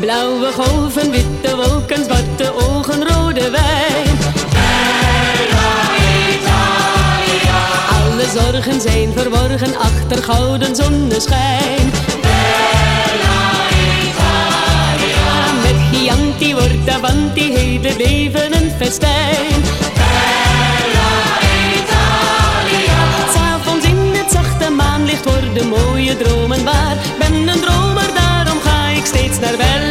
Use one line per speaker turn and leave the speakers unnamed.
Blauwe golven, witte wolken, zwarte ogen, rode wijn. Bella Italia. Alle zorgen zijn verborgen achter gouden zonneschijn. Bella Italia. Met Chianti wordt Avanti hele leven een festijn. Bella in het zachte maanlicht worden mooie dromen waar. Ben een dromer, daarom ga ik steeds naar wel.